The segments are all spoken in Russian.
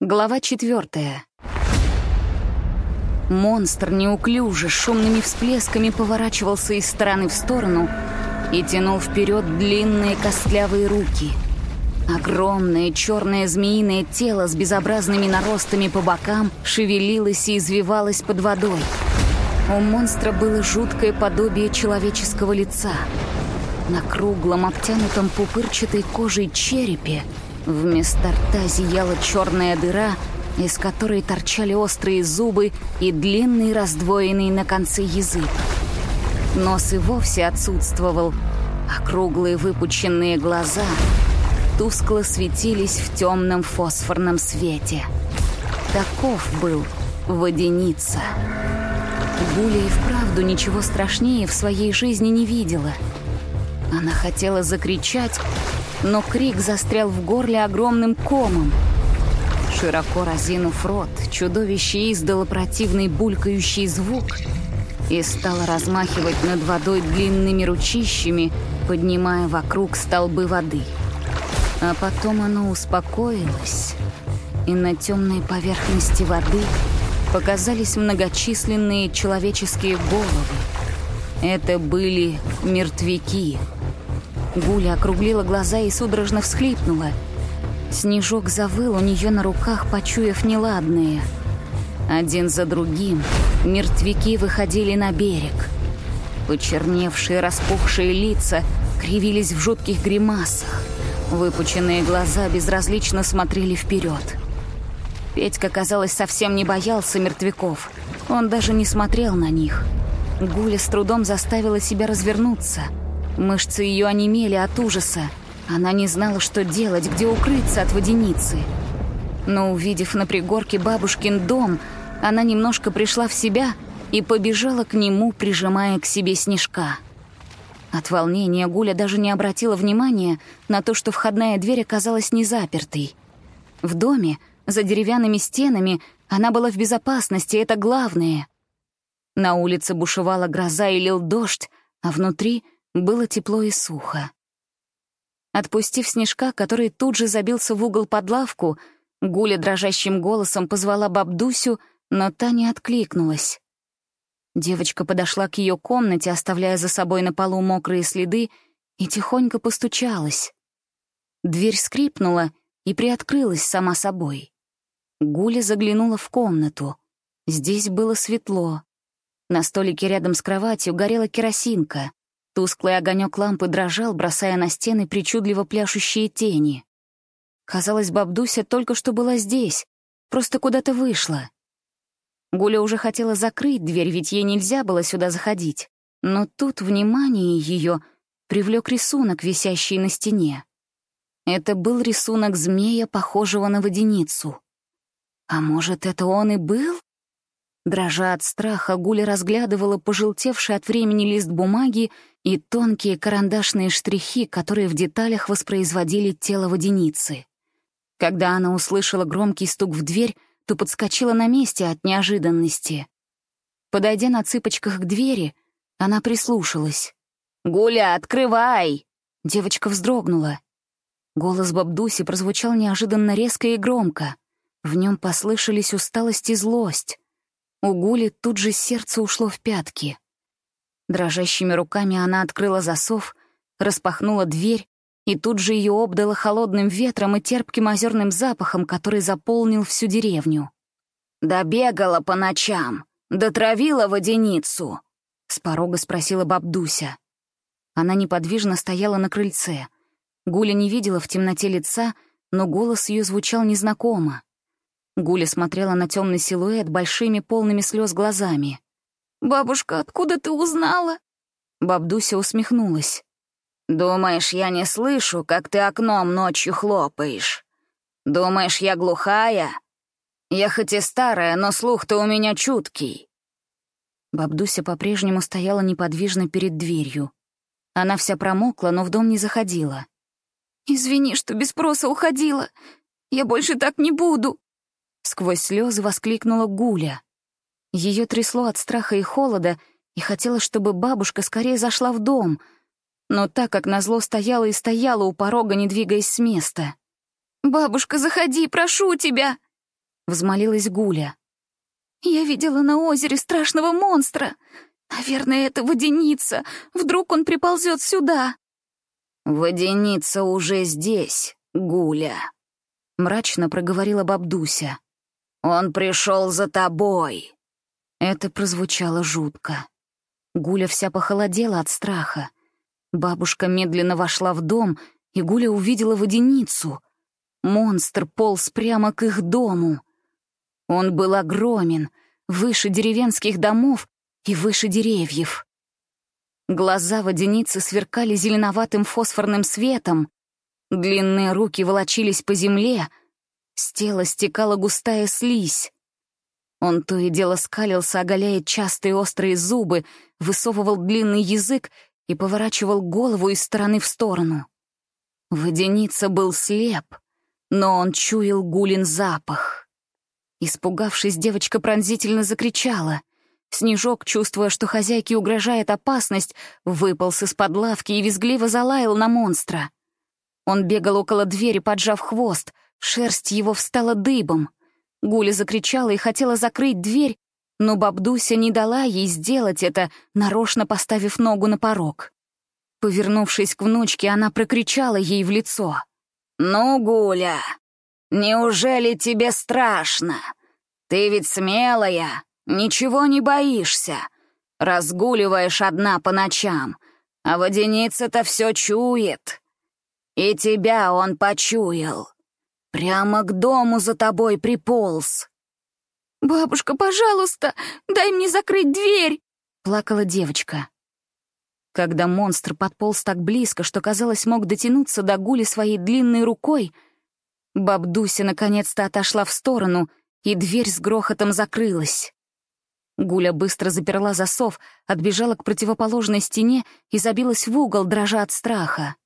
Глава четвертая. Монстр неуклюже, шумными всплесками поворачивался из стороны в сторону и тянул вперед длинные костлявые руки. Огромное черное змеиное тело с безобразными наростами по бокам шевелилось и извивалось под водой. У монстра было жуткое подобие человеческого лица. На круглом, обтянутом пупырчатой кожей черепе Вместо рта зияла черная дыра, из которой торчали острые зубы и длинный раздвоенный на конце язык. Нос и вовсе отсутствовал, а круглые выпученные глаза тускло светились в темном фосфорном свете. Таков был водяница. Гуля и вправду ничего страшнее в своей жизни не видела. Она хотела закричать, но крик застрял в горле огромным комом. Широко разинув рот, чудовище издало противный булькающий звук и стало размахивать над водой длинными ручищами, поднимая вокруг столбы воды. А потом оно успокоилось, и на темной поверхности воды показались многочисленные человеческие головы. Это были мертвяки — Гуля округлила глаза и судорожно всхлипнула. Снежок завыл у нее на руках, почуяв неладные. Один за другим мертвяки выходили на берег. Почерневшие, распухшие лица кривились в жутких гримасах. Выпученные глаза безразлично смотрели вперед. Петька, казалось, совсем не боялся мертвяков. Он даже не смотрел на них. Гуля с трудом заставила себя развернуться — Мышцы ее онемели от ужаса. Она не знала, что делать, где укрыться от водяницы. Но, увидев на пригорке бабушкин дом, она немножко пришла в себя и побежала к нему, прижимая к себе снежка. От волнения Гуля даже не обратила внимания на то, что входная дверь оказалась не запертой. В доме, за деревянными стенами, она была в безопасности, это главное. На улице бушевала гроза и лил дождь, а внутри — было тепло и сухо. Отпустив снежка, который тут же забился в угол под лавку, Гуля дрожащим голосом позвала бабдусю, но та не откликнулась. Девочка подошла к ее комнате, оставляя за собой на полу мокрые следы, и тихонько постучалась. Дверь скрипнула и приоткрылась сама собой. Гуля заглянула в комнату. Здесь было светло. На столике рядом с кроватью горела керосинка. Тусклый огонек лампы дрожал, бросая на стены причудливо пляшущие тени. Казалось, бабдуся только что была здесь, просто куда-то вышла. Гуля уже хотела закрыть дверь, ведь ей нельзя было сюда заходить. Но тут внимание ее привлек рисунок, висящий на стене. Это был рисунок змея, похожего на водяницу. А может, это он и был? Дрожа от страха, Гуля разглядывала пожелтевший от времени лист бумаги и тонкие карандашные штрихи, которые в деталях воспроизводили тело водяницы. Когда она услышала громкий стук в дверь, то подскочила на месте от неожиданности. Подойдя на цыпочках к двери, она прислушалась. «Гуля, открывай!» Девочка вздрогнула. Голос Бабдуси прозвучал неожиданно резко и громко. В нем послышались усталость и злость. У Гули тут же сердце ушло в пятки. Дрожащими руками она открыла засов, распахнула дверь, и тут же ее обдало холодным ветром и терпким озерным запахом, который заполнил всю деревню. «Добегала по ночам, дотравила водяницу», — с порога спросила бабдуся. Она неподвижно стояла на крыльце. Гуля не видела в темноте лица, но голос ее звучал незнакомо. Гуля смотрела на темный силуэт большими полными слез глазами. «Бабушка, откуда ты узнала?» Бабдуся усмехнулась. «Думаешь, я не слышу, как ты окном ночью хлопаешь? Думаешь, я глухая? Я хоть и старая, но слух-то у меня чуткий». Бабдуся по-прежнему стояла неподвижно перед дверью. Она вся промокла, но в дом не заходила. «Извини, что без спроса уходила. Я больше так не буду», Сквозь слезы воскликнула Гуля. Ее трясло от страха и холода, и хотелось, чтобы бабушка скорее зашла в дом. Но так как назло стояла и стояла у порога, не двигаясь с места. «Бабушка, заходи, прошу тебя!» взмолилась Гуля. «Я видела на озере страшного монстра. Наверное, это водяница. Вдруг он приползет сюда». «Водяница уже здесь, Гуля», — мрачно проговорила бабдуся. «Он пришел за тобой». Это прозвучало жутко. Гуля вся похолодела от страха. Бабушка медленно вошла в дом, и Гуля увидела водяницу. Монстр полз прямо к их дому. Он был огромен, выше деревенских домов и выше деревьев. Глаза водяницы сверкали зеленоватым фосфорным светом, длинные руки волочились по земле, с тела стекала густая слизь. Он то и дело скалился, оголяя частые острые зубы, высовывал длинный язык и поворачивал голову из стороны в сторону. Водяница был слеп, но он чуял гулин запах. Испугавшись, девочка пронзительно закричала. Снежок, чувствуя, что хозяйке угрожает опасность, выполз из-под лавки и визгливо залаял на монстра. Он бегал около двери, поджав хвост, шерсть его встала дыбом. Гуля закричала и хотела закрыть дверь, но бабдуся не дала ей сделать это, нарочно поставив ногу на порог. Повернувшись к внучке, она прокричала ей в лицо. «Ну, Гуля, неужели тебе страшно? Ты ведь смелая, ничего не боишься. Разгуливаешь одна по ночам, а водяница-то все чует. И тебя он почуял. Прямо к дому за тобой приполз. «Бабушка, пожалуйста, дай мне закрыть дверь!» — плакала девочка. Когда монстр подполз так близко, что, казалось, мог дотянуться до Гули своей длинной рукой, бабдуся наконец-то отошла в сторону, и дверь с грохотом закрылась. Гуля быстро заперла засов, отбежала к противоположной стене и забилась в угол, дрожа от страха.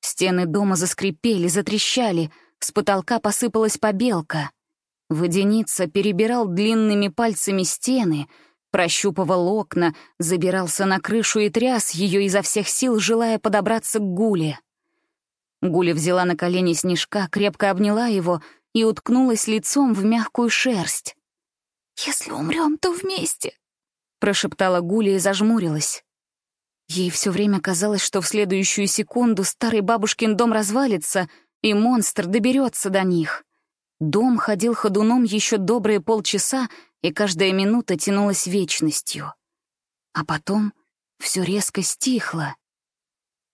Стены дома заскрипели, затрещали, с потолка посыпалась побелка. Водяница перебирал длинными пальцами стены, прощупывал окна, забирался на крышу и тряс ее изо всех сил, желая подобраться к Гуле. Гуля взяла на колени снежка, крепко обняла его и уткнулась лицом в мягкую шерсть. «Если умрем, то вместе», — прошептала Гуля и зажмурилась. Ей все время казалось, что в следующую секунду старый бабушкин дом развалится, и монстр доберется до них. Дом ходил ходуном еще добрые полчаса, и каждая минута тянулась вечностью. А потом все резко стихло.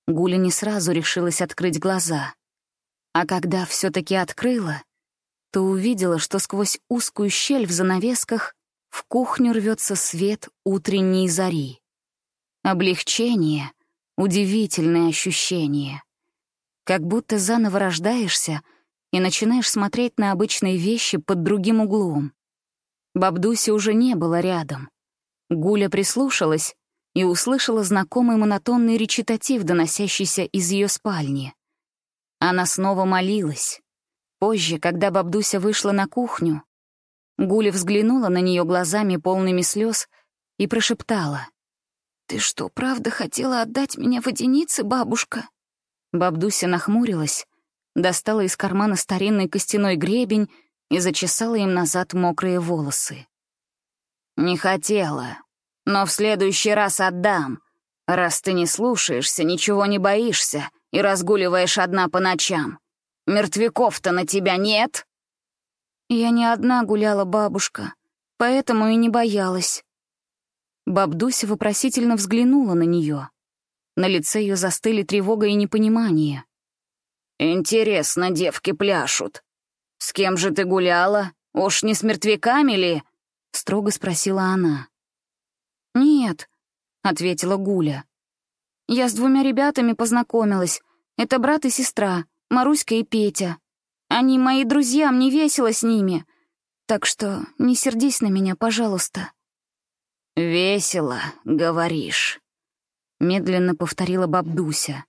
Гуля не сразу решилась открыть глаза. А когда все таки открыла, то увидела, что сквозь узкую щель в занавесках в кухню рвется свет утренней зари. Облегчение — удивительное ощущение. Как будто заново рождаешься и начинаешь смотреть на обычные вещи под другим углом. Бабдуси уже не было рядом. Гуля прислушалась и услышала знакомый монотонный речитатив, доносящийся из ее спальни. Она снова молилась. Позже, когда Бабдуся вышла на кухню, Гуля взглянула на нее глазами полными слез и прошептала. «Ты что, правда хотела отдать меня водянице, бабушка?» Бабдуся нахмурилась, достала из кармана старинный костяной гребень и зачесала им назад мокрые волосы. «Не хотела, но в следующий раз отдам, раз ты не слушаешься, ничего не боишься и разгуливаешь одна по ночам. Мертвяков-то на тебя нет?» «Я не одна гуляла, бабушка, поэтому и не боялась». Бабдуся вопросительно взглянула на нее. На лице ее застыли тревога и непонимание. «Интересно, девки пляшут. С кем же ты гуляла? Уж не с мертвяками ли?» — строго спросила она. «Нет», — ответила Гуля. «Я с двумя ребятами познакомилась. Это брат и сестра, Маруська и Петя. Они мои друзья, мне весело с ними. Так что не сердись на меня, пожалуйста». «Весело, говоришь», медленно повторила бабдуся.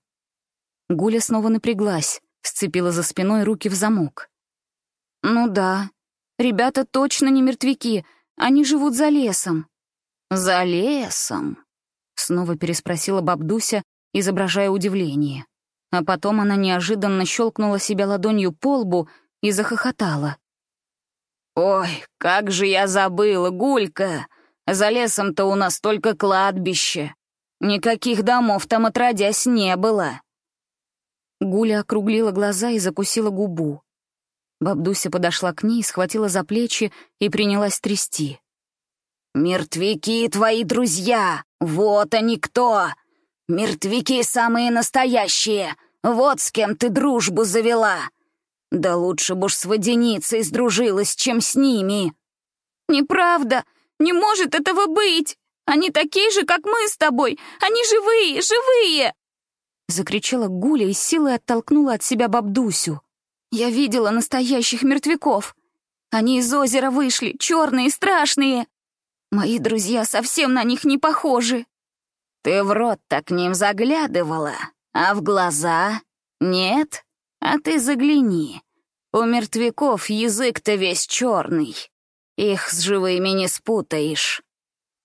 Гуля снова напряглась, сцепила за спиной руки в замок. «Ну да, ребята точно не мертвяки, они живут за лесом». «За лесом?» — снова переспросила бабдуся, изображая удивление. А потом она неожиданно щелкнула себя ладонью по лбу и захохотала. «Ой, как же я забыла, Гулька! За лесом-то у нас только кладбище. Никаких домов там отродясь не было». Гуля округлила глаза и закусила губу. Бабдуся подошла к ней, схватила за плечи и принялась трясти. «Мертвяки твои друзья! Вот они кто! Мертвяки самые настоящие! Вот с кем ты дружбу завела! Да лучше бы уж с водяницей сдружилась, чем с ними!» «Неправда! Не может этого быть! Они такие же, как мы с тобой! Они живые, живые!» Закричала Гуля и силой оттолкнула от себя бабдусю. «Я видела настоящих мертвяков. Они из озера вышли, черные, страшные. Мои друзья совсем на них не похожи». «Ты в рот-то к ним заглядывала, а в глаза? Нет? А ты загляни. У мертвяков язык-то весь черный. Их с живыми не спутаешь.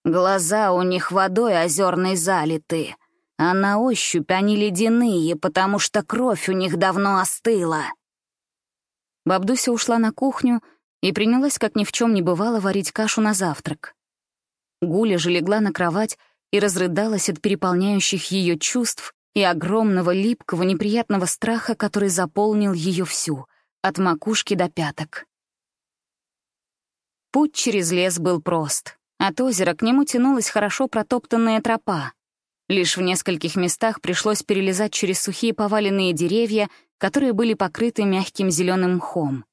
Глаза у них водой озерной залиты, а на ощупь они ледяные, потому что кровь у них давно остыла. Бабдуся ушла на кухню и принялась, как ни в чем не бывало, варить кашу на завтрак. Гуля же легла на кровать и разрыдалась от переполняющих ее чувств и огромного липкого неприятного страха, который заполнил ее всю, от макушки до пяток. Путь через лес был прост. От озера к нему тянулась хорошо протоптанная тропа. Лишь в нескольких местах пришлось перелезать через сухие поваленные деревья, которые были покрыты мягким зеленым мхом.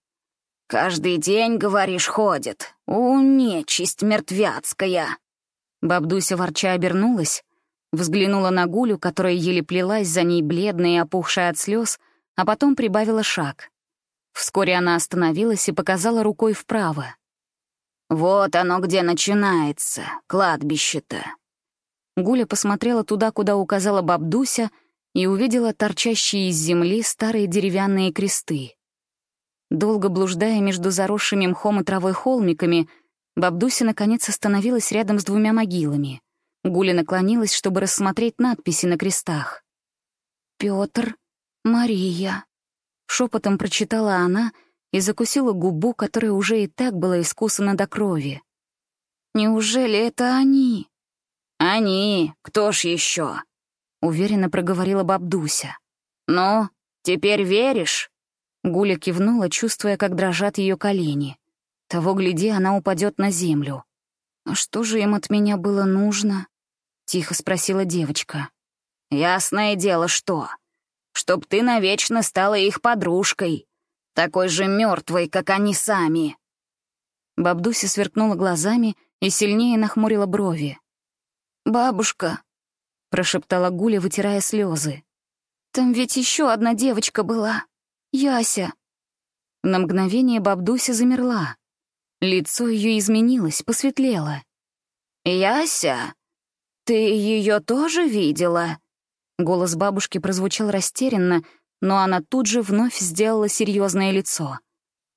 «Каждый день, говоришь, ходит. У, нечисть мертвяцкая!» Бабдуся ворча обернулась, взглянула на Гулю, которая еле плелась за ней бледная и опухшая от слез, а потом прибавила шаг. Вскоре она остановилась и показала рукой вправо. «Вот оно где начинается, кладбище-то. Гуля посмотрела туда, куда указала бабдуся, и увидела торчащие из земли старые деревянные кресты. Долго блуждая между заросшими мхом и травой холмиками, бабдуся наконец остановилась рядом с двумя могилами. Гуля наклонилась, чтобы рассмотреть надписи на крестах. «Пётр, Мария», — шепотом прочитала она и закусила губу, которая уже и так была искусана до крови. «Неужели это они?» «Они, кто ж еще? уверенно проговорила бабдуся. «Ну, теперь веришь?» Гуля кивнула, чувствуя, как дрожат ее колени. Того гляди, она упадет на землю. «А что же им от меня было нужно?» — тихо спросила девочка. «Ясное дело, что. Чтоб ты навечно стала их подружкой, такой же мертвой, как они сами». Бабдуся сверкнула глазами и сильнее нахмурила брови. «Бабушка», — прошептала Гуля, вытирая слезы. «Там ведь еще одна девочка была. Яся». На мгновение бабдуся замерла. Лицо ее изменилось, посветлело. «Яся, ты ее тоже видела?» Голос бабушки прозвучал растерянно, но она тут же вновь сделала серьезное лицо.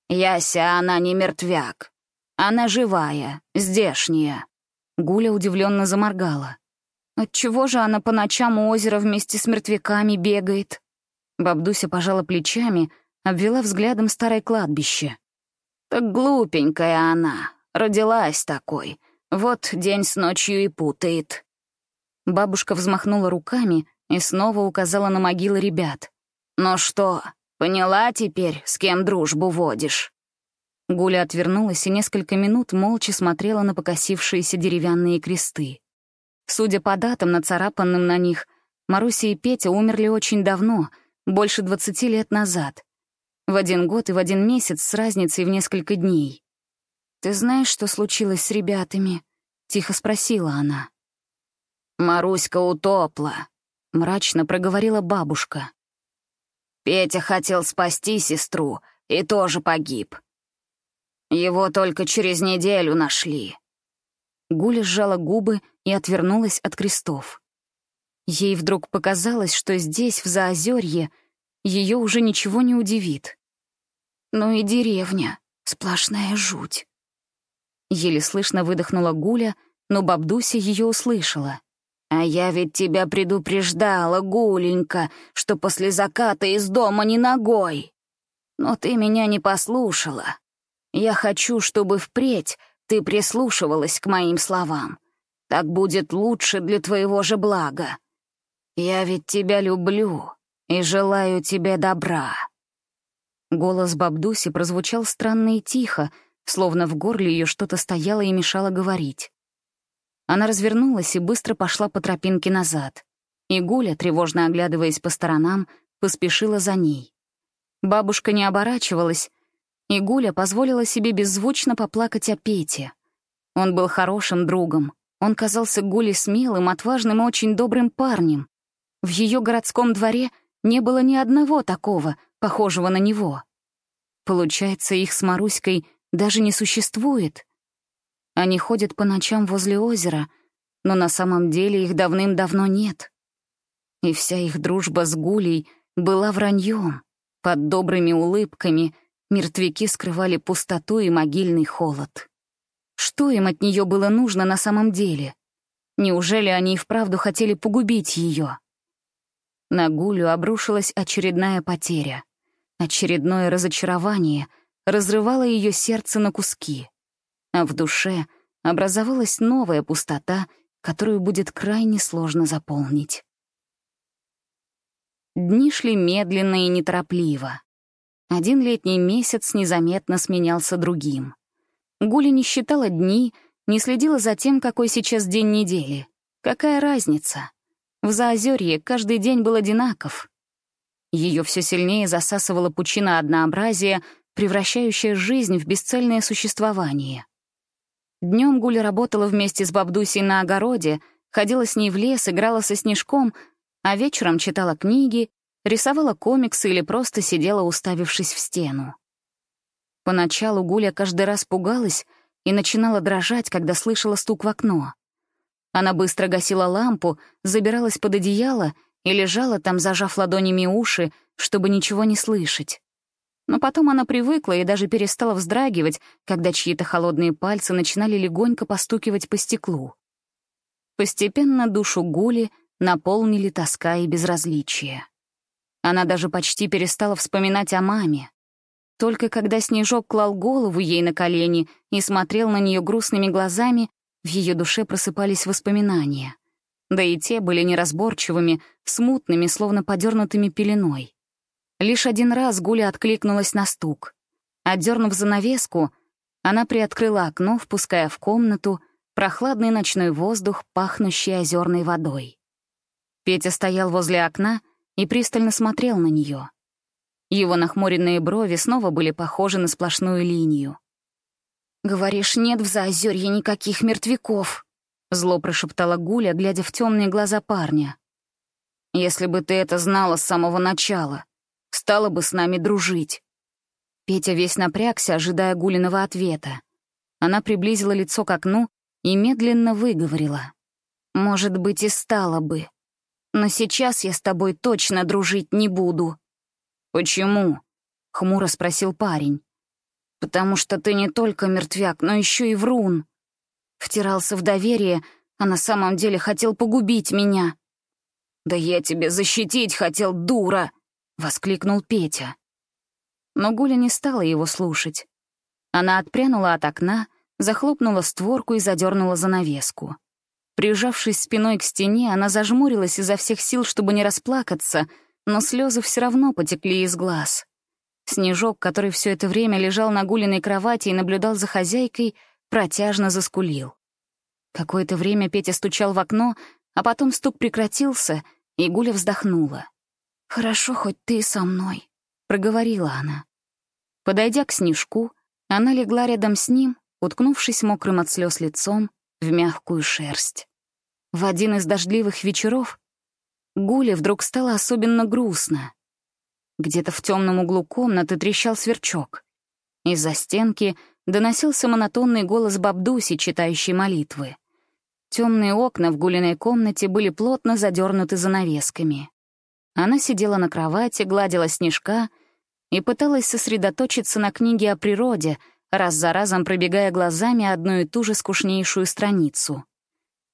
«Яся, она не мертвяк. Она живая, здешняя. Гуля удивленно заморгала. Отчего же она по ночам у озера вместе с мертвяками бегает? Бабдуся пожала плечами, обвела взглядом старое кладбище. «Так глупенькая она, родилась такой. Вот день с ночью и путает». Бабушка взмахнула руками и снова указала на могилы ребят. «Ну что, поняла теперь, с кем дружбу водишь?» Гуля отвернулась и несколько минут молча смотрела на покосившиеся деревянные кресты. Судя по датам, нацарапанным на них, Маруся и Петя умерли очень давно, больше двадцати лет назад. В один год и в один месяц с разницей в несколько дней. «Ты знаешь, что случилось с ребятами?» — тихо спросила она. «Маруська утопла», — мрачно проговорила бабушка. «Петя хотел спасти сестру и тоже погиб. Его только через неделю нашли». Гуля сжала губы и отвернулась от крестов. Ей вдруг показалось, что здесь, в Заозерье, ее уже ничего не удивит. «Ну и деревня, сплошная жуть». Еле слышно выдохнула Гуля, но бабдуся ее услышала. «А я ведь тебя предупреждала, Гуленька, что после заката из дома не ногой. Но ты меня не послушала. Я хочу, чтобы впредь ты прислушивалась к моим словам. Так будет лучше для твоего же блага. Я ведь тебя люблю и желаю тебе добра». Голос Бабдуси прозвучал странно и тихо, словно в горле ее что-то стояло и мешало говорить. Она развернулась и быстро пошла по тропинке назад. И Гуля, тревожно оглядываясь по сторонам, поспешила за ней. Бабушка не оборачивалась, и Гуля позволила себе беззвучно поплакать о Пете. Он был хорошим другом. Он казался Гуле смелым, отважным и очень добрым парнем. В ее городском дворе не было ни одного такого, похожего на него. Получается, их с Маруськой даже не существует. Они ходят по ночам возле озера, но на самом деле их давным-давно нет. И вся их дружба с Гулей была враньем. Под добрыми улыбками мертвяки скрывали пустоту и могильный холод. Что им от нее было нужно на самом деле? Неужели они и вправду хотели погубить ее? На Гулю обрушилась очередная потеря. Очередное разочарование разрывало ее сердце на куски. А в душе образовалась новая пустота, которую будет крайне сложно заполнить. Дни шли медленно и неторопливо. Один летний месяц незаметно сменялся другим. Гуля не считала дни, не следила за тем, какой сейчас день недели. Какая разница? В Заозерье каждый день был одинаков. Ее все сильнее засасывала пучина однообразия, превращающая жизнь в бесцельное существование. Днем Гуля работала вместе с бабдусей на огороде, ходила с ней в лес, играла со снежком, а вечером читала книги, рисовала комиксы или просто сидела, уставившись в стену. Поначалу Гуля каждый раз пугалась и начинала дрожать, когда слышала стук в окно. Она быстро гасила лампу, забиралась под одеяло и лежала там, зажав ладонями уши, чтобы ничего не слышать. Но потом она привыкла и даже перестала вздрагивать, когда чьи-то холодные пальцы начинали легонько постукивать по стеклу. Постепенно душу Гули — наполнили тоска и безразличие. Она даже почти перестала вспоминать о маме. Только когда Снежок клал голову ей на колени и смотрел на нее грустными глазами, в ее душе просыпались воспоминания. Да и те были неразборчивыми, смутными, словно подернутыми пеленой. Лишь один раз Гуля откликнулась на стук. Отдернув занавеску, она приоткрыла окно, впуская в комнату прохладный ночной воздух, пахнущий озерной водой. Петя стоял возле окна и пристально смотрел на нее. Его нахмуренные брови снова были похожи на сплошную линию. «Говоришь, нет в Заозерье никаких мертвяков», — зло прошептала Гуля, глядя в темные глаза парня. «Если бы ты это знала с самого начала, стала бы с нами дружить». Петя весь напрягся, ожидая Гулиного ответа. Она приблизила лицо к окну и медленно выговорила. «Может быть, и стала бы. Но сейчас я с тобой точно дружить не буду». «Почему?» — хмуро спросил парень. «Потому что ты не только мертвяк, но еще и врун». Втирался в доверие, а на самом деле хотел погубить меня. «Да я тебе защитить хотел, дура!» — воскликнул Петя. Но Гуля не стала его слушать. Она отпрянула от окна, захлопнула створку и задернула занавеску. Прижавшись спиной к стене, она зажмурилась изо всех сил, чтобы не расплакаться, но слезы все равно потекли из глаз. Снежок, который все это время лежал на гулиной кровати и наблюдал за хозяйкой, протяжно заскулил. Какое-то время Петя стучал в окно, а потом стук прекратился, и Гуля вздохнула. «Хорошо, хоть ты со мной», — проговорила она. Подойдя к Снежку, она легла рядом с ним, уткнувшись мокрым от слез лицом, в мягкую шерсть. В один из дождливых вечеров Гуле вдруг стало особенно грустно. Где-то в темном углу комнаты трещал сверчок. Из-за стенки доносился монотонный голос Бабдуси, читающей молитвы. Темные окна в Гулиной комнате были плотно задернуты занавесками. Она сидела на кровати, гладила снежка и пыталась сосредоточиться на книге о природе — раз за разом пробегая глазами одну и ту же скучнейшую страницу.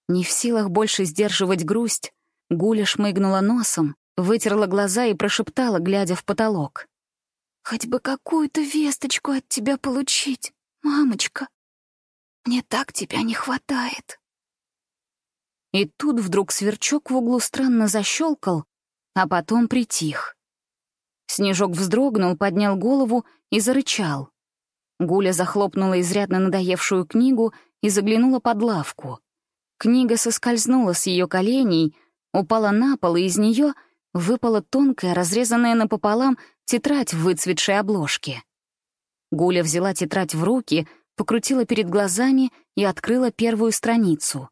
Не в силах больше сдерживать грусть, Гуля шмыгнула носом, вытерла глаза и прошептала, глядя в потолок. Хоть бы какую-то весточку от тебя получить, мамочка. Мне так тебя не хватает. И тут вдруг сверчок в углу странно защелкал, а потом притих. Снежок вздрогнул, поднял голову и зарычал. Гуля захлопнула изрядно надоевшую книгу и заглянула под лавку. Книга соскользнула с ее коленей, упала на пол, и из нее выпала тонкая, разрезанная напополам тетрадь в выцветшей обложке. Гуля взяла тетрадь в руки, покрутила перед глазами и открыла первую страницу.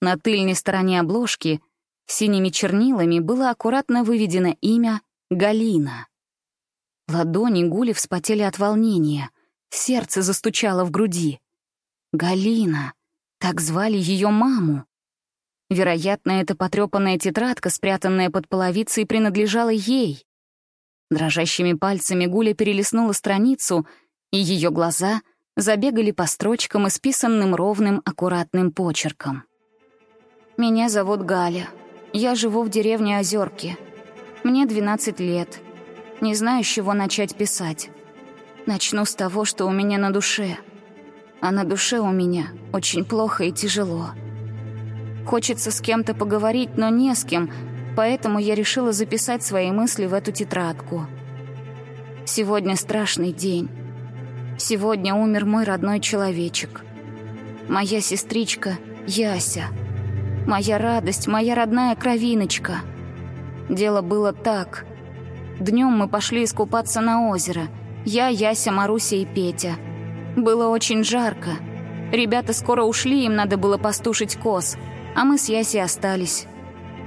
На тыльной стороне обложки синими чернилами было аккуратно выведено имя Галина. Ладони Гули вспотели от волнения, сердце застучало в груди. Галина. Так звали ее маму. Вероятно, эта потрепанная тетрадка, спрятанная под половицей, принадлежала ей. Дрожащими пальцами Гуля перелистнула страницу, и ее глаза забегали по строчкам, исписанным ровным, аккуратным почерком. Меня зовут Галя. Я живу в деревне Озерки. Мне 12 лет. Не знаю, с чего начать писать. Начну с того, что у меня на душе. А на душе у меня очень плохо и тяжело. Хочется с кем-то поговорить, но не с кем, поэтому я решила записать свои мысли в эту тетрадку. Сегодня страшный день. Сегодня умер мой родной человечек. Моя сестричка Яся — Моя радость, моя родная кровиночка. Дело было так. Днем мы пошли искупаться на озеро. Я, Яся, Маруся и Петя. Было очень жарко. Ребята скоро ушли, им надо было постушить коз. А мы с Ясей остались.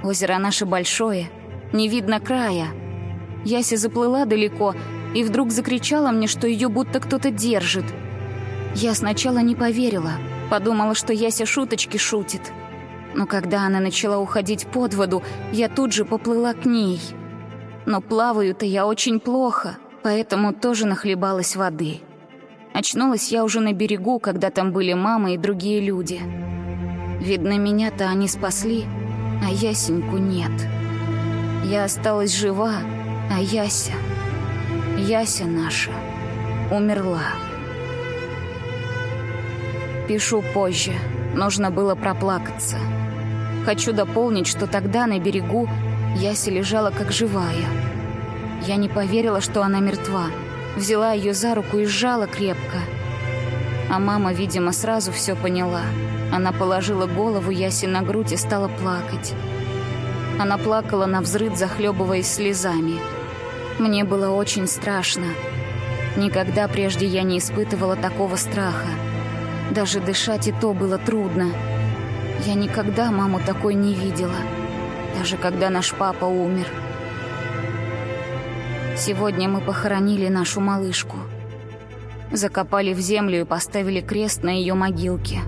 Озеро наше большое, не видно края. Яся заплыла далеко и вдруг закричала мне, что ее будто кто-то держит. Я сначала не поверила, подумала, что Яся шуточки шутит но когда она начала уходить под воду, я тут же поплыла к ней. Но плаваю-то я очень плохо, поэтому тоже нахлебалась воды. Очнулась я уже на берегу, когда там были мама и другие люди. Видно, меня-то они спасли, а Ясеньку нет. Я осталась жива, а Яся... Яся наша умерла. Пишу позже. Нужно было проплакаться. Хочу дополнить, что тогда на берегу Яся лежала как живая. Я не поверила, что она мертва. Взяла ее за руку и сжала крепко. А мама, видимо, сразу все поняла. Она положила голову Ясе на грудь и стала плакать. Она плакала на взрыд, захлебываясь слезами. Мне было очень страшно. Никогда прежде я не испытывала такого страха. Даже дышать и то было трудно. Я никогда маму такой не видела, даже когда наш папа умер. Сегодня мы похоронили нашу малышку. Закопали в землю и поставили крест на ее могилке.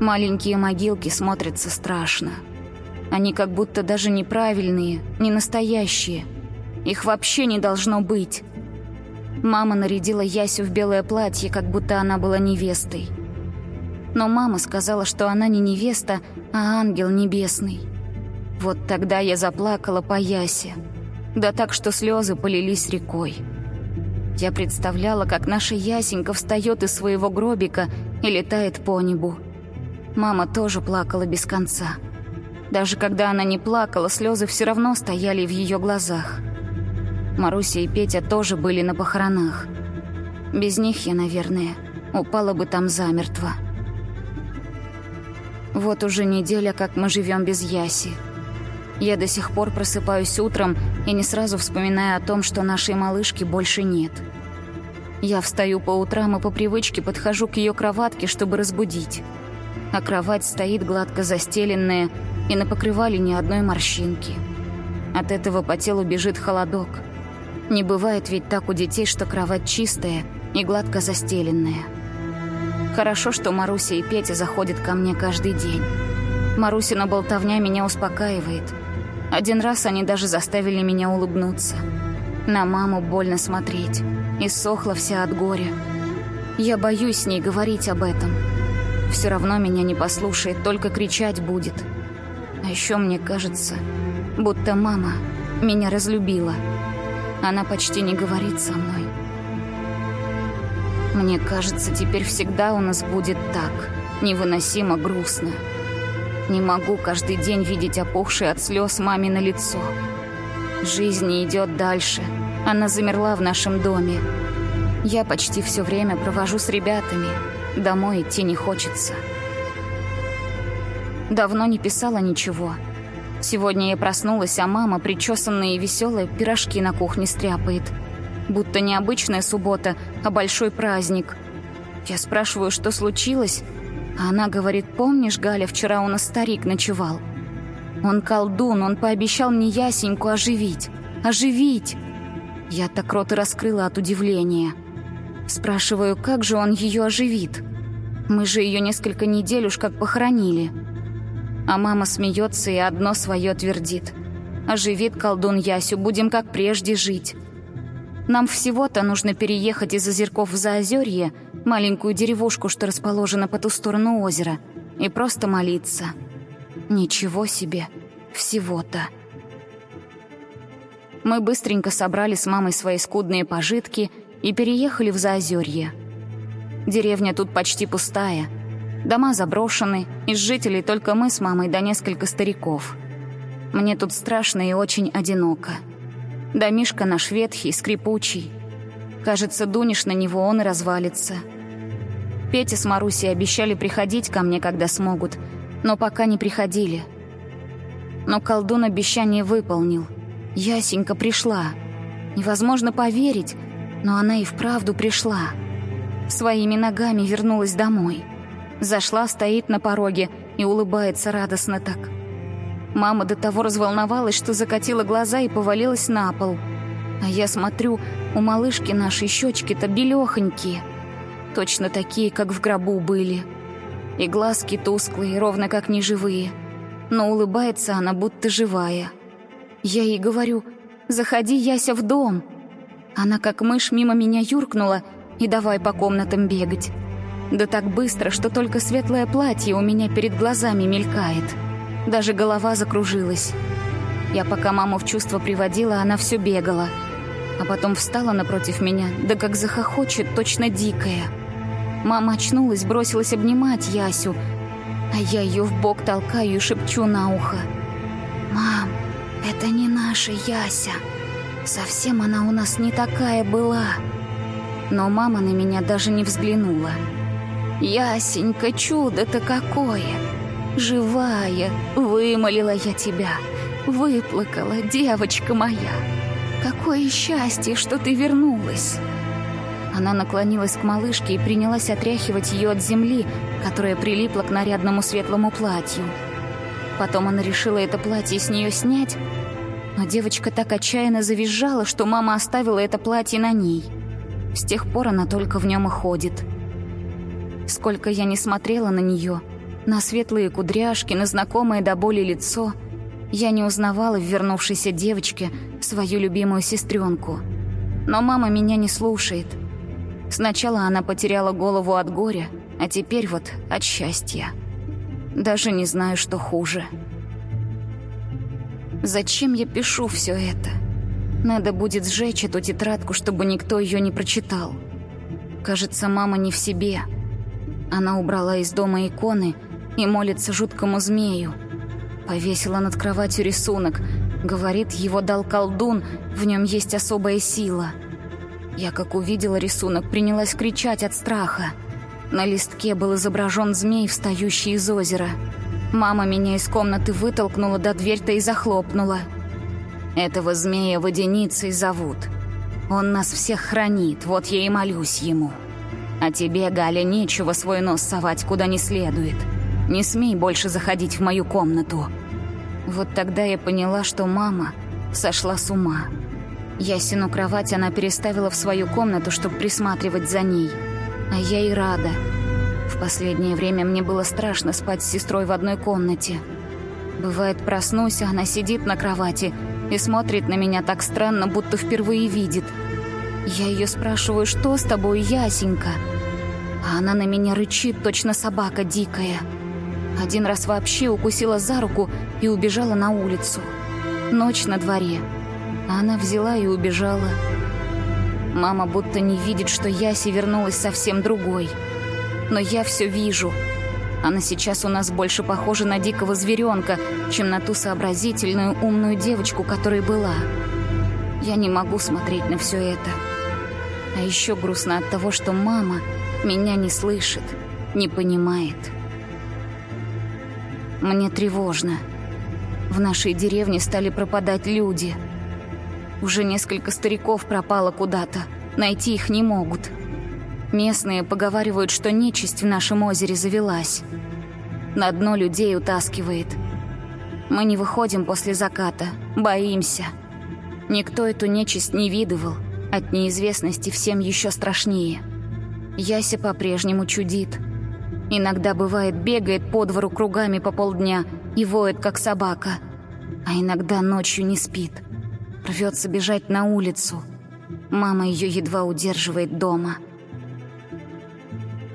Маленькие могилки смотрятся страшно. Они как будто даже неправильные, не настоящие. Их вообще не должно быть. Мама нарядила Ясю в белое платье, как будто она была невестой но мама сказала, что она не невеста, а ангел небесный. Вот тогда я заплакала по Ясе, да так, что слезы полились рекой. Я представляла, как наша Ясенька встает из своего гробика и летает по небу. Мама тоже плакала без конца. Даже когда она не плакала, слезы все равно стояли в ее глазах. Маруся и Петя тоже были на похоронах. Без них я, наверное, упала бы там замертво. Вот уже неделя, как мы живем без Яси. Я до сих пор просыпаюсь утром и не сразу вспоминаю о том, что нашей малышки больше нет. Я встаю по утрам и по привычке подхожу к ее кроватке, чтобы разбудить. А кровать стоит гладко застеленная, и на покрывале ни одной морщинки. От этого по телу бежит холодок. Не бывает ведь так у детей, что кровать чистая и гладко застеленная. Хорошо, что Маруся и Петя заходят ко мне каждый день. Марусина болтовня меня успокаивает. Один раз они даже заставили меня улыбнуться. На маму больно смотреть. И сохла вся от горя. Я боюсь с ней говорить об этом. Все равно меня не послушает, только кричать будет. А еще мне кажется, будто мама меня разлюбила. Она почти не говорит со мной. Мне кажется, теперь всегда у нас будет так, невыносимо грустно. Не могу каждый день видеть опухшее от слез маме на лицо. Жизнь не идет дальше. Она замерла в нашем доме. Я почти все время провожу с ребятами. Домой идти не хочется. Давно не писала ничего. Сегодня я проснулась, а мама, причесанная и веселая, пирожки на кухне стряпает. Будто не обычная суббота, а большой праздник. Я спрашиваю, что случилось, а она говорит, помнишь, Галя, вчера у нас старик ночевал? Он колдун, он пообещал мне Ясеньку оживить. Оживить! Я так рот и раскрыла от удивления. Спрашиваю, как же он ее оживит? Мы же ее несколько недель уж как похоронили. А мама смеется и одно свое твердит. Оживит колдун Ясю, будем как прежде жить. Нам всего-то нужно переехать из Озерков в Заозерье, маленькую деревушку, что расположена по ту сторону озера, и просто молиться. Ничего себе, всего-то. Мы быстренько собрали с мамой свои скудные пожитки и переехали в Заозерье. Деревня тут почти пустая. Дома заброшены, из жителей только мы с мамой да несколько стариков. Мне тут страшно и очень одиноко. Домишка наш ветхий, скрипучий. Кажется, дунешь на него, он и развалится. Петя с Марусей обещали приходить ко мне, когда смогут, но пока не приходили. Но колдун обещание выполнил. Ясенька пришла. Невозможно поверить, но она и вправду пришла. Своими ногами вернулась домой. Зашла, стоит на пороге и улыбается радостно так. Мама до того разволновалась, что закатила глаза и повалилась на пол. А я смотрю, у малышки нашей щечки-то белёхонькие. Точно такие, как в гробу были. И глазки тусклые, ровно как неживые. Но улыбается она, будто живая. Я ей говорю, заходи, Яся, в дом. Она как мышь мимо меня юркнула и давай по комнатам бегать. Да так быстро, что только светлое платье у меня перед глазами мелькает. Даже голова закружилась. Я пока маму в чувство приводила, она все бегала. А потом встала напротив меня, да как захохочет, точно дикая. Мама очнулась, бросилась обнимать Ясю, а я ее в бок толкаю и шепчу на ухо. «Мам, это не наша Яся. Совсем она у нас не такая была». Но мама на меня даже не взглянула. «Ясенька, чудо-то какое!» Живая, вымолила я тебя, выплакала, девочка моя. Какое счастье, что ты вернулась. Она наклонилась к малышке и принялась отряхивать ее от земли, которая прилипла к нарядному светлому платью. Потом она решила это платье с нее снять, но девочка так отчаянно завизжала, что мама оставила это платье на ней. С тех пор она только в нем и ходит. Сколько я не смотрела на нее — на светлые кудряшки, на знакомое до боли лицо я не узнавала в вернувшейся девочке свою любимую сестренку. Но мама меня не слушает. Сначала она потеряла голову от горя, а теперь вот от счастья. Даже не знаю, что хуже. Зачем я пишу все это? Надо будет сжечь эту тетрадку, чтобы никто ее не прочитал. Кажется, мама не в себе. Она убрала из дома иконы и молится жуткому змею. Повесила над кроватью рисунок. Говорит, его дал колдун, в нем есть особая сила. Я, как увидела рисунок, принялась кричать от страха. На листке был изображен змей, встающий из озера. Мама меня из комнаты вытолкнула, до дверь-то и захлопнула. Этого змея водяницей зовут. Он нас всех хранит, вот я и молюсь ему. А тебе, Галя, нечего свой нос совать куда не следует. Не смей больше заходить в мою комнату». Вот тогда я поняла, что мама сошла с ума. Ясину кровать она переставила в свою комнату, чтобы присматривать за ней. А я и рада. В последнее время мне было страшно спать с сестрой в одной комнате. Бывает, проснусь, а она сидит на кровати и смотрит на меня так странно, будто впервые видит. Я ее спрашиваю, что с тобой, Ясенька? А она на меня рычит, точно собака дикая. Один раз вообще укусила за руку и убежала на улицу. Ночь на дворе. Она взяла и убежала. Мама будто не видит, что Яси вернулась совсем другой. Но я все вижу. Она сейчас у нас больше похожа на дикого зверенка, чем на ту сообразительную, умную девочку, которой была. Я не могу смотреть на все это. А еще грустно от того, что мама меня не слышит, не понимает. Мне тревожно. В нашей деревне стали пропадать люди. Уже несколько стариков пропало куда-то. Найти их не могут. Местные поговаривают, что нечисть в нашем озере завелась. На дно людей утаскивает. Мы не выходим после заката, боимся. Никто эту нечисть не видывал. От неизвестности всем еще страшнее. Яся по-прежнему чудит. Иногда бывает бегает по двору кругами по полдня и воет, как собака. А иногда ночью не спит. Рвется бежать на улицу. Мама ее едва удерживает дома.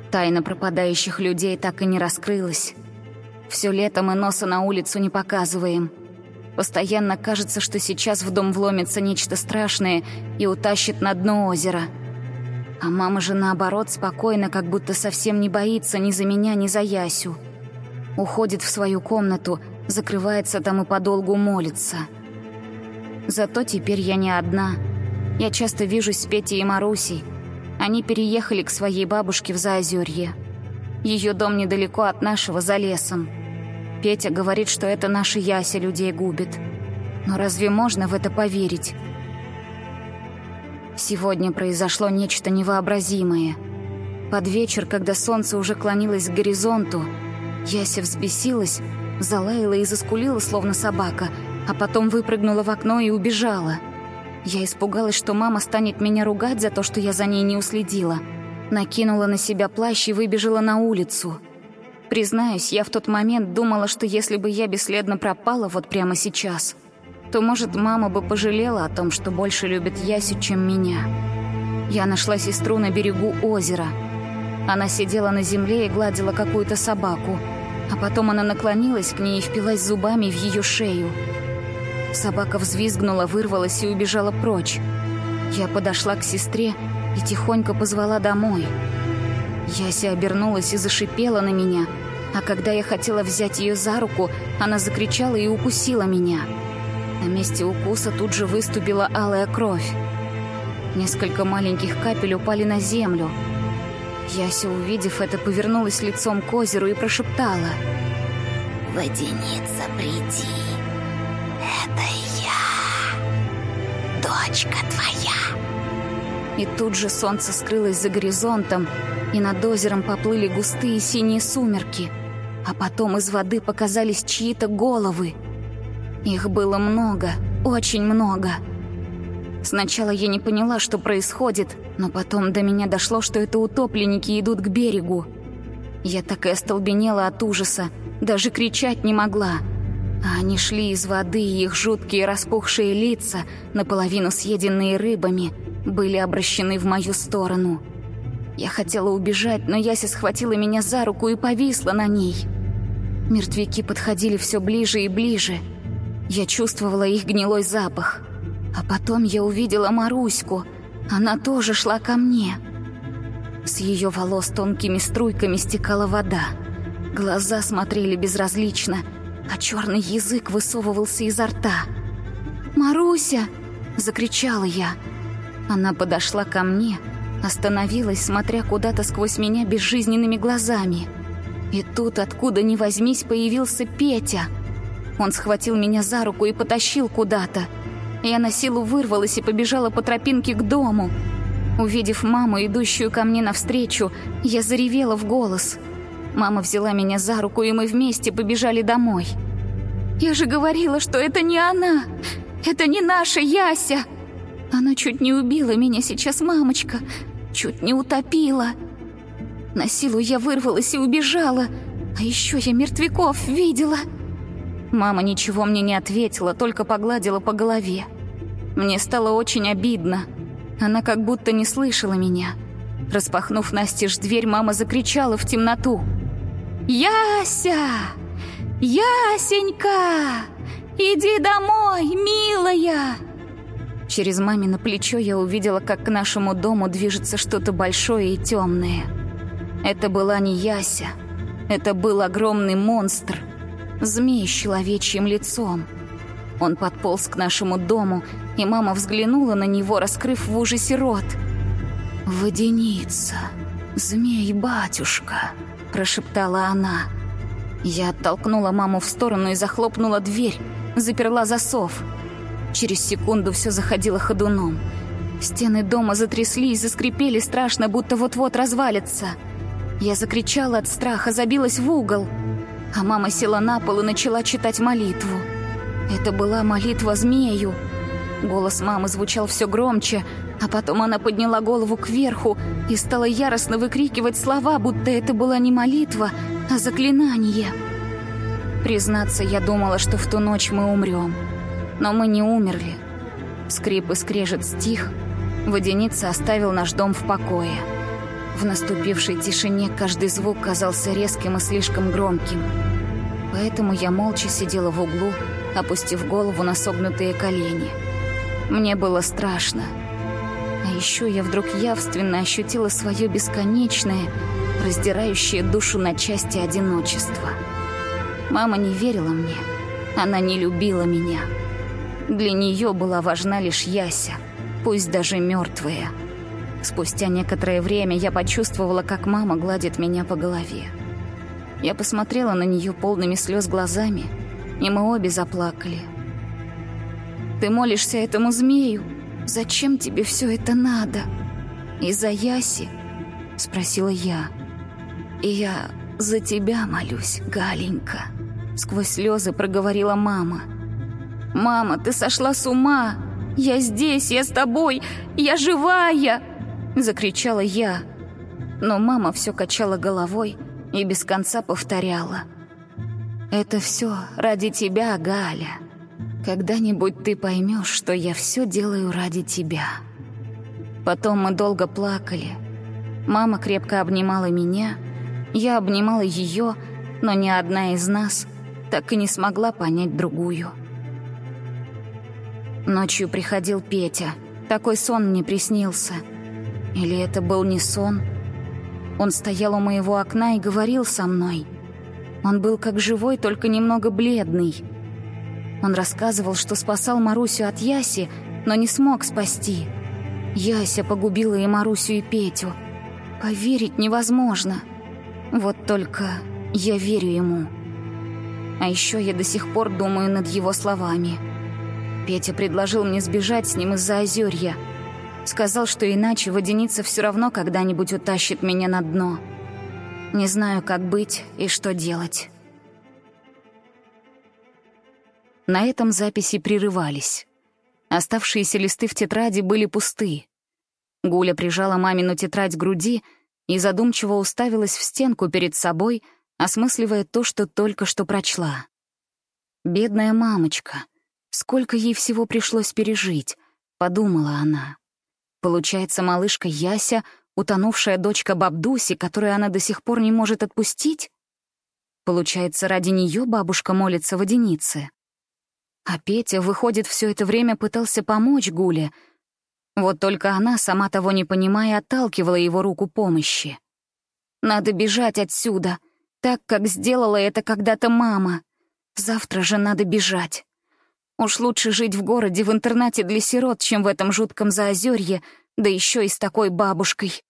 Тайна пропадающих людей так и не раскрылась. Все лето мы носа на улицу не показываем. Постоянно кажется, что сейчас в дом вломится нечто страшное и утащит на дно озера — а мама же наоборот спокойно, как будто совсем не боится ни за меня, ни за Ясю. Уходит в свою комнату, закрывается там и подолгу молится. Зато теперь я не одна. Я часто вижусь с Петей и Марусей. Они переехали к своей бабушке в Заозерье. Ее дом недалеко от нашего, за лесом. Петя говорит, что это наша Яся людей губит. Но разве можно в это поверить? Сегодня произошло нечто невообразимое. Под вечер, когда солнце уже клонилось к горизонту, Яся взбесилась, залаяла и заскулила, словно собака, а потом выпрыгнула в окно и убежала. Я испугалась, что мама станет меня ругать за то, что я за ней не уследила. Накинула на себя плащ и выбежала на улицу. Признаюсь, я в тот момент думала, что если бы я бесследно пропала вот прямо сейчас — то, может, мама бы пожалела о том, что больше любит Ясю, чем меня. Я нашла сестру на берегу озера. Она сидела на земле и гладила какую-то собаку, а потом она наклонилась к ней и впилась зубами в ее шею. Собака взвизгнула, вырвалась и убежала прочь. Я подошла к сестре и тихонько позвала домой. Яся обернулась и зашипела на меня, а когда я хотела взять ее за руку, она закричала и укусила меня — на месте укуса тут же выступила алая кровь. Несколько маленьких капель упали на землю. Яся, увидев это, повернулась лицом к озеру и прошептала. «Воденица, приди, это я, дочка твоя». И тут же солнце скрылось за горизонтом, и над озером поплыли густые синие сумерки, а потом из воды показались чьи-то головы — их было много, очень много. Сначала я не поняла, что происходит, но потом до меня дошло, что это утопленники идут к берегу. Я так и остолбенела от ужаса, даже кричать не могла. А они шли из воды, и их жуткие распухшие лица, наполовину съеденные рыбами, были обращены в мою сторону. Я хотела убежать, но Яся схватила меня за руку и повисла на ней. Мертвяки подходили все ближе и ближе — я чувствовала их гнилой запах. А потом я увидела Маруську. Она тоже шла ко мне. С ее волос тонкими струйками стекала вода. Глаза смотрели безразлично, а черный язык высовывался изо рта. «Маруся!» — закричала я. Она подошла ко мне, остановилась, смотря куда-то сквозь меня безжизненными глазами. И тут, откуда ни возьмись, появился Петя — он схватил меня за руку и потащил куда-то. Я на силу вырвалась и побежала по тропинке к дому. Увидев маму, идущую ко мне навстречу, я заревела в голос. Мама взяла меня за руку, и мы вместе побежали домой. «Я же говорила, что это не она! Это не наша Яся!» Она чуть не убила меня сейчас, мамочка. Чуть не утопила. На силу я вырвалась и убежала. А еще я мертвяков видела. Мама ничего мне не ответила, только погладила по голове. Мне стало очень обидно. Она как будто не слышала меня. Распахнув настежь дверь, мама закричала в темноту. «Яся! Ясенька! Иди домой, милая!» Через мамино плечо я увидела, как к нашему дому движется что-то большое и темное. Это была не Яся. Это был огромный монстр. Змей с человечьим лицом. Он подполз к нашему дому, и мама взглянула на него, раскрыв в ужасе рот. «Водяница, змей-батюшка», — прошептала она. Я оттолкнула маму в сторону и захлопнула дверь, заперла засов. Через секунду все заходило ходуном. Стены дома затряслись, заскрипели страшно, будто вот-вот развалится. Я закричала от страха, забилась в угол. А мама села на пол и начала читать молитву. Это была молитва змею. Голос мамы звучал все громче, а потом она подняла голову кверху и стала яростно выкрикивать слова, будто это была не молитва, а заклинание. Признаться, я думала, что в ту ночь мы умрем. Но мы не умерли. Скрип и скрежет стих. Водяница оставил наш дом в покое. В наступившей тишине каждый звук казался резким и слишком громким. Поэтому я молча сидела в углу, опустив голову на согнутые колени. Мне было страшно. А еще я вдруг явственно ощутила свое бесконечное, раздирающее душу на части одиночество. Мама не верила мне. Она не любила меня. Для нее была важна лишь Яся, пусть даже мертвая. Спустя некоторое время я почувствовала, как мама гладит меня по голове. Я посмотрела на нее полными слез глазами, и мы обе заплакали. «Ты молишься этому змею? Зачем тебе все это надо? Из-за Яси?» — спросила я. «И я за тебя молюсь, Галенька», — сквозь слезы проговорила мама. «Мама, ты сошла с ума! Я здесь, я с тобой, я живая!» — закричала я. Но мама все качала головой и без конца повторяла. «Это все ради тебя, Галя. Когда-нибудь ты поймешь, что я все делаю ради тебя». Потом мы долго плакали. Мама крепко обнимала меня, я обнимала ее, но ни одна из нас так и не смогла понять другую. Ночью приходил Петя. Такой сон мне приснился. Или это был не сон? Он стоял у моего окна и говорил со мной. Он был как живой, только немного бледный. Он рассказывал, что спасал Марусю от Яси, но не смог спасти. Яся погубила и Марусю, и Петю. Поверить невозможно. Вот только я верю ему. А еще я до сих пор думаю над его словами — Петя предложил мне сбежать с ним из-за озерья. Сказал, что иначе водяница все равно когда-нибудь утащит меня на дно. Не знаю, как быть и что делать. На этом записи прерывались. Оставшиеся листы в тетради были пусты. Гуля прижала мамину тетрадь к груди и задумчиво уставилась в стенку перед собой, осмысливая то, что только что прочла. Бедная мамочка. Сколько ей всего пришлось пережить, подумала она. Получается, малышка Яся — утонувшая дочка Бабдуси, которую она до сих пор не может отпустить? Получается, ради нее бабушка молится водянице. А Петя, выходит, все это время пытался помочь Гуле. Вот только она, сама того не понимая, отталкивала его руку помощи. «Надо бежать отсюда, так, как сделала это когда-то мама. Завтра же надо бежать». Уж лучше жить в городе в интернате для сирот, чем в этом жутком заозерье, да еще и с такой бабушкой.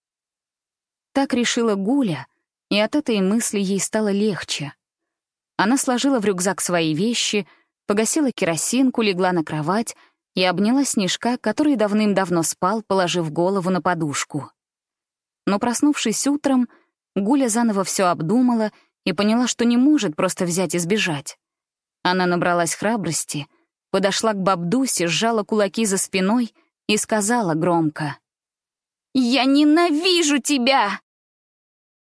Так решила Гуля, и от этой мысли ей стало легче. Она сложила в рюкзак свои вещи, погасила керосинку, легла на кровать и обняла Снежка, который давным-давно спал, положив голову на подушку. Но, проснувшись утром, Гуля заново все обдумала и поняла, что не может просто взять и сбежать. Она набралась храбрости — подошла к Бабдусе, сжала кулаки за спиной и сказала громко. «Я ненавижу тебя!»